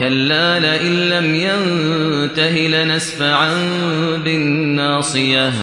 كَلَّا لَئِن لَّمْ يَنتَهِ لَنَسْفَعًا بِالنَّاصِيَةِ